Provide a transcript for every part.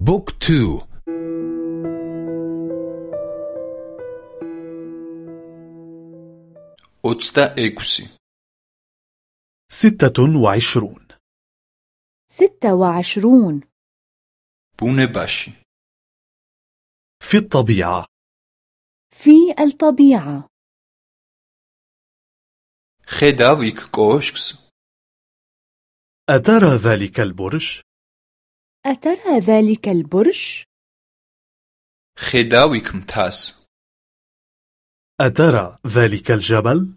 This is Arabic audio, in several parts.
بوك تو أتستا إيكوسي ستة وعشرون. ستة وعشرون. بوني باشي في الطبيعة. في الطبيعة. خداويك كوشكس أترى ذلك البرج؟ أترى ذلك البرج؟ خداوكم تاس أترى ذلك الجبل؟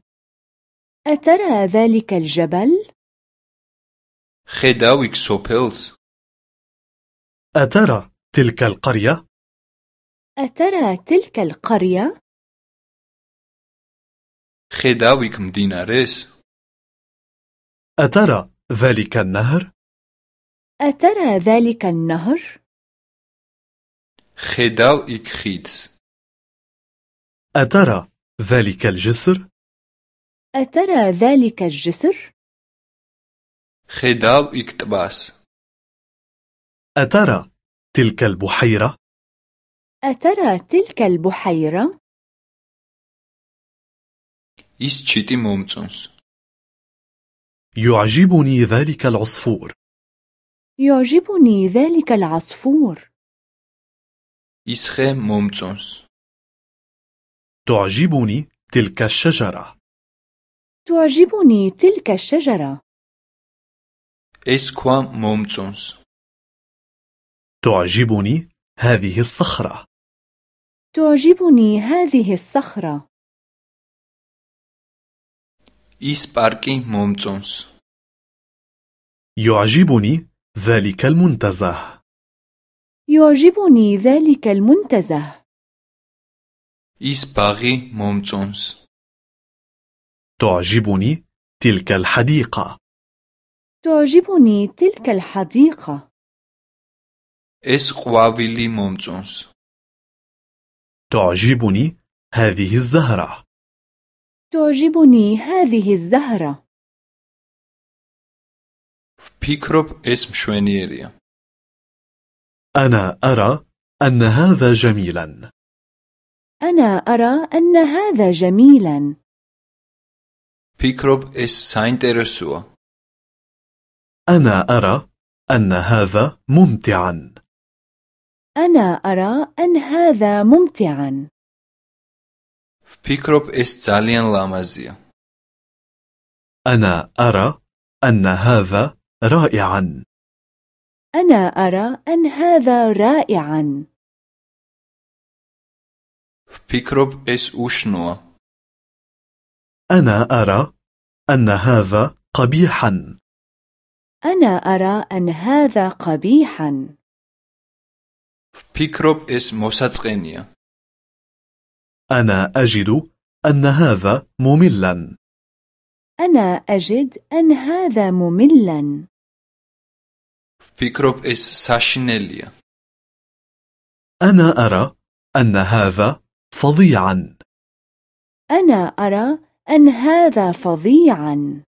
أترى ذلك الجبل؟ خداويك سوبيلز أترى تلك القرية؟ أترى تلك القرية؟ خداوك مديناريس أترى ذلك النهر؟ أترى ذلك النهر؟ خداو إكخيتس أترى ذلك الجسر؟ أترى ذلك الجسر؟ خداو إكتباس أترى تلك البحيرة؟ أترى تلك البحيرة؟ إس تشيتي مومتونس يعجبني ذلك العصفور يعجبني ذلك العصفور ის ხე მომწონს تعجبني تلك الشجرة تعجبني تلك الشجرة ეს ქვა მომწონს تعجبني هذه الصخرة تعجبني هذه الصخرة ის პარკი მომწონს يعجبني ذلك المنتزه يعجبني ذلك المنتزه ის ბაღი მომწონს تعجبني تلك الحديقة تعجبني تلك الحديقة ეს ყვავილი მომწონს تعجبني هذه الزهرة تعجبني هذه الزهرة ვფიქრობ ეს მშვენიერია أنا أرى أن هذا جميلا أنا أرى أن هذا جميلا ვფიქრობ ეს საინტერესოა أنا أرى أن هذا ممتعا أنا أرى أن هذا ممتعا ვფიქრობ ეს ძალიან ლამაზია أنا أرى أن هذا رائعا أنا أرى أن هذا رائعا ვფიქრობ ეს უშნოა أنا أرى أن هذا قبيحا أنا أرى أن هذا قبيحا ვფიქრობ ეს მოსაწყენია أنا أجد أن هذا مملا أنا أجد أن هذا مملا ვფიქრობ ეს საშინელია أنا أرى أن هذا فظيعا أنا أرى أن هذا فظيعا